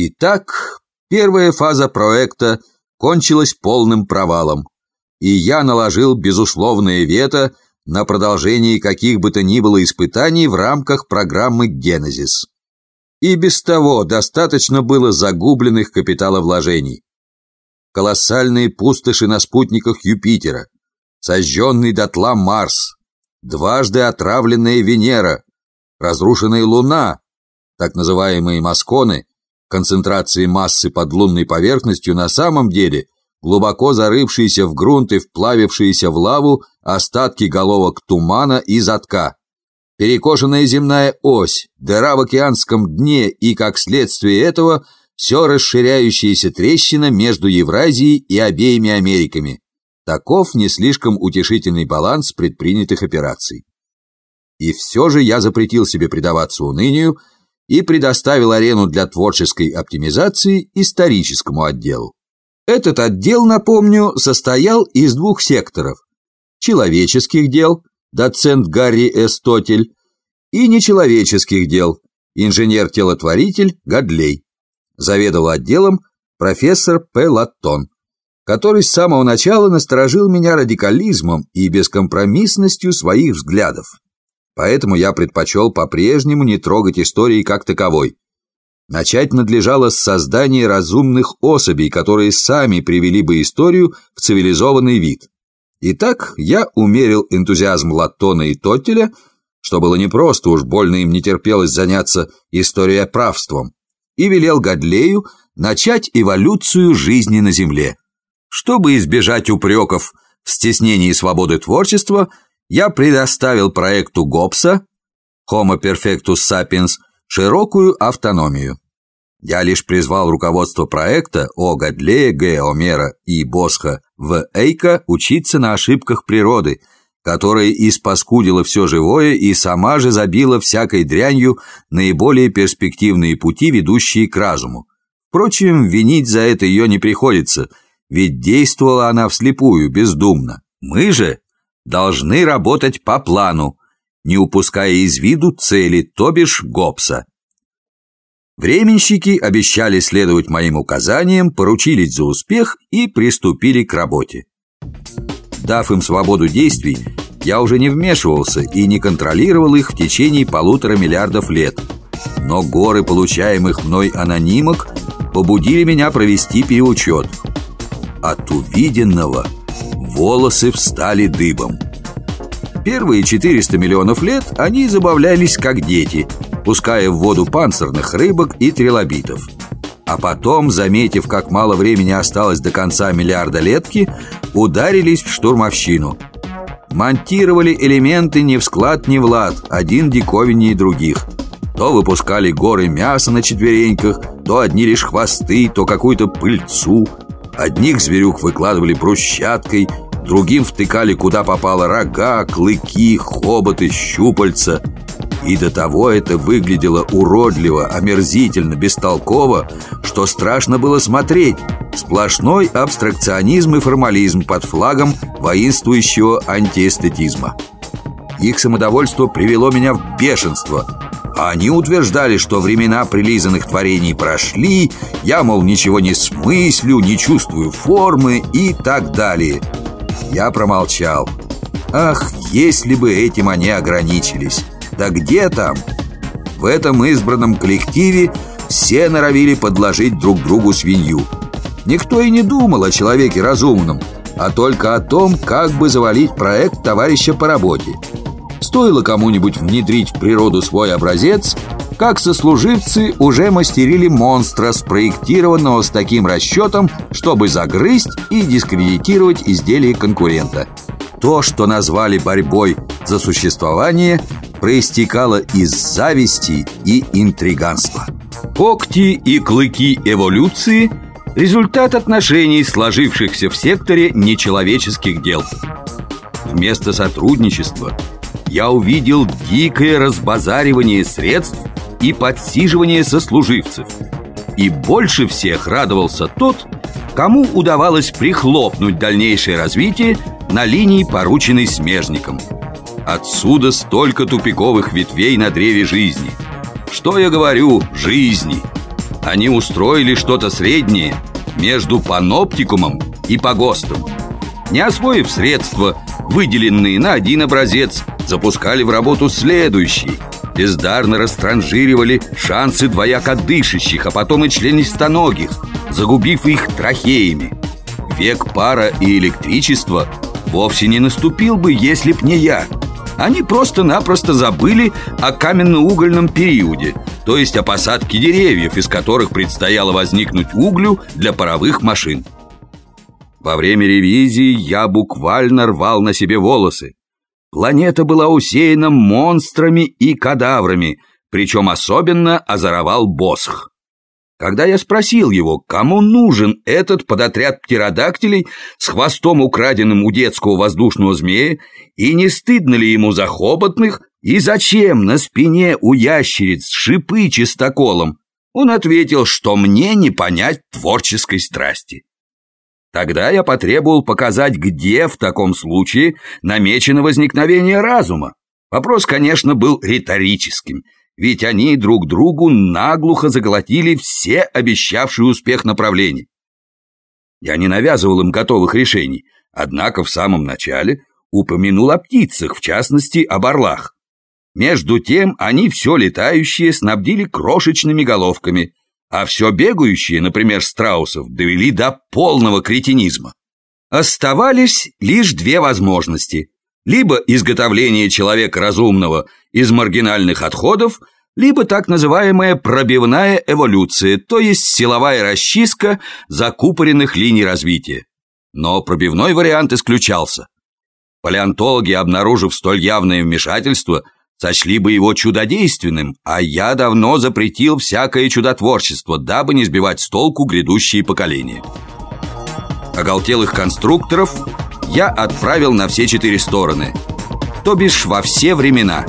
Итак, первая фаза проекта кончилась полным провалом, и я наложил безусловное вето на продолжение каких бы то ни было испытаний в рамках программы «Генезис». И без того достаточно было загубленных капиталовложений. Колоссальные пустоши на спутниках Юпитера, сожженный дотла Марс, дважды отравленная Венера, разрушенная Луна, так называемые масконы, концентрации массы под лунной поверхностью на самом деле глубоко зарывшиеся в грунт и вплавившиеся в лаву остатки головок тумана и затка. Перекошенная земная ось, дыра в океанском дне и, как следствие этого, все расширяющаяся трещина между Евразией и обеими Америками. Таков не слишком утешительный баланс предпринятых операций. И все же я запретил себе предаваться унынию и предоставил арену для творческой оптимизации историческому отделу. Этот отдел, напомню, состоял из двух секторов – человеческих дел, доцент Гарри Эстотель, и нечеловеческих дел, инженер-телотворитель Гадлей. Заведовал отделом профессор П. Латтон, который с самого начала насторожил меня радикализмом и бескомпромиссностью своих взглядов. Поэтому я предпочел по-прежнему не трогать истории как таковой. Начать надлежало с создания разумных особей, которые сами привели бы историю в цивилизованный вид. Итак, я умерил энтузиазм Латтона и Тоттеля, что было непросто, уж больно им не терпелось заняться историоправством, и велел Гадлею начать эволюцию жизни на Земле. Чтобы избежать упреков в стеснении свободы творчества – я предоставил проекту ГОПСа Homo Perfectus Sapiens широкую автономию. Я лишь призвал руководство проекта О. Гадлея, Г. И Босха в Эйка учиться на ошибках природы, которая испаскудила все живое и сама же забила всякой дрянью наиболее перспективные пути, ведущие к разуму. Впрочем, винить за это ее не приходится, ведь действовала она вслепую, бездумно. Мы же должны работать по плану, не упуская из виду цели, то бишь ГОПСа. Временщики обещали следовать моим указаниям, поручились за успех и приступили к работе. Дав им свободу действий, я уже не вмешивался и не контролировал их в течение полутора миллиардов лет. Но горы получаемых мной анонимок побудили меня провести переучет. От увиденного – волосы встали дыбом. Первые 400 миллионов лет они забавлялись как дети, пуская в воду панцирных рыбок и трилобитов. А потом, заметив, как мало времени осталось до конца миллиарда летки, ударились в штурмовщину. Монтировали элементы ни в склад, ни в лад, один диковиннее других. То выпускали горы мяса на четвереньках, то одни лишь хвосты, то какую-то пыльцу. Одних зверюх выкладывали брусчаткой – Другим втыкали куда попало рога, клыки, хоботы, щупальца. И до того это выглядело уродливо, омерзительно, бестолково Что страшно было смотреть. Сплошной абстракционизм и формализм под флагом воинствующего антиэстетизма. Их самодовольство привело меня в бешенство. Они утверждали, что времена прилизанных творений прошли, я, мол, ничего не смыслю, не чувствую формы и так далее. Я промолчал. Ах, если бы этим они ограничились. Да где там? В этом избранном коллективе все норовили подложить друг другу свинью. Никто и не думал о человеке разумном, а только о том, как бы завалить проект товарища по работе. Стоило кому-нибудь внедрить в природу свой образец, как сослуживцы уже мастерили монстра, спроектированного с таким расчетом, чтобы загрызть и дискредитировать изделие конкурента. То, что назвали борьбой за существование, проистекало из зависти и интриганства. Когти и клыки эволюции – результат отношений, сложившихся в секторе нечеловеческих дел. Вместо сотрудничества я увидел дикое разбазаривание средств и подсиживание сослуживцев. И больше всех радовался тот, кому удавалось прихлопнуть дальнейшее развитие на линии, порученной смежником. Отсюда столько тупиковых ветвей на древе жизни. Что я говорю, жизни. Они устроили что-то среднее между паноптикумом и погостом. Не освоив средства, выделенные на один образец, запускали в работу следующий Бездарно растранжиривали шансы двояко дышащих, а потом и членистоногих, загубив их трахеями Век пара и электричества вовсе не наступил бы, если б не я. Они просто-напросто забыли о каменно-угольном периоде То есть о посадке деревьев, из которых предстояло возникнуть углю для паровых машин. Во время ревизии я буквально рвал на себе волосы Планета была усеяна монстрами и кадаврами, причем особенно озоровал Босх. Когда я спросил его, кому нужен этот подотряд птеродактилей с хвостом, украденным у детского воздушного змея, и не стыдно ли ему за хоботных, и зачем на спине у ящериц шипы чистоколом, он ответил, что мне не понять творческой страсти. Тогда я потребовал показать, где в таком случае намечено возникновение разума. Вопрос, конечно, был риторическим, ведь они друг другу наглухо заглотили все обещавшие успех направления. Я не навязывал им готовых решений, однако в самом начале упомянул о птицах, в частности, об орлах. Между тем они все летающие снабдили крошечными головками, а все бегающие, например, страусов, довели до полного кретинизма. Оставались лишь две возможности. Либо изготовление человека разумного из маргинальных отходов, либо так называемая пробивная эволюция, то есть силовая расчистка закупоренных линий развития. Но пробивной вариант исключался. Палеонтологи, обнаружив столь явное вмешательство – сочли бы его чудодейственным, а я давно запретил всякое чудотворчество, дабы не сбивать с толку грядущие поколения. Оголтелых конструкторов я отправил на все четыре стороны, то бишь во все времена.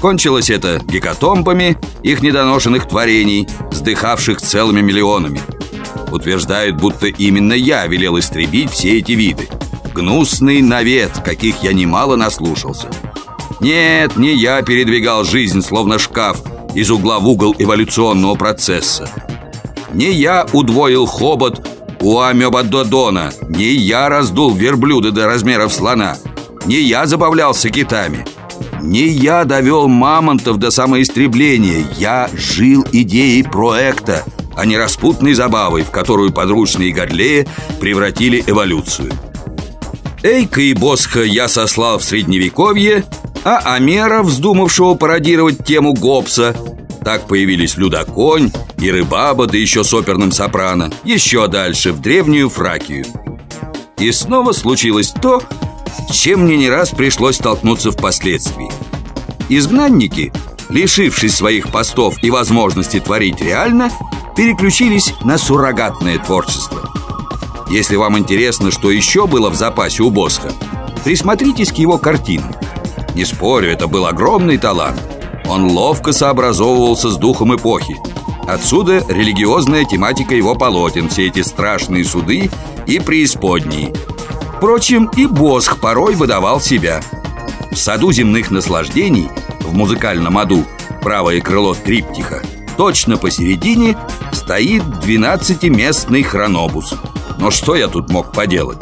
Кончилось это гекатомбами их недоношенных творений, сдыхавших целыми миллионами. Утверждают, будто именно я велел истребить все эти виды. Гнусный навет, каких я немало наслушался. Нет, не я передвигал жизнь, словно шкаф, из угла в угол эволюционного процесса. Не я удвоил хобот у амебадодона, не я раздул верблюда до размеров слона, не я забавлялся китами, не я довел мамонтов до самоистребления, я жил идеей проекта, а не распутной забавой, в которую подручные Годлея превратили эволюцию. Эйка и Босха я сослал в Средневековье, а Амера, вздумавшего пародировать тему Гоббса. Так появились Людоконь и Рыбаба, да еще с оперным сопрано, еще дальше, в древнюю Фракию. И снова случилось то, чем мне не раз пришлось столкнуться впоследствии. Изгнанники, лишившись своих постов и возможности творить реально, переключились на суррогатное творчество. Если вам интересно, что еще было в запасе у Босха, присмотритесь к его картинам. Не спорю, это был огромный талант. Он ловко сообразовывался с духом эпохи. Отсюда религиозная тематика его полотен, все эти страшные суды и преисподние. Впрочем, и Босх порой выдавал себя. В саду земных наслаждений, в музыкальном аду, правое крыло триптиха, точно посередине стоит 12-местный хронобус. Но что я тут мог поделать?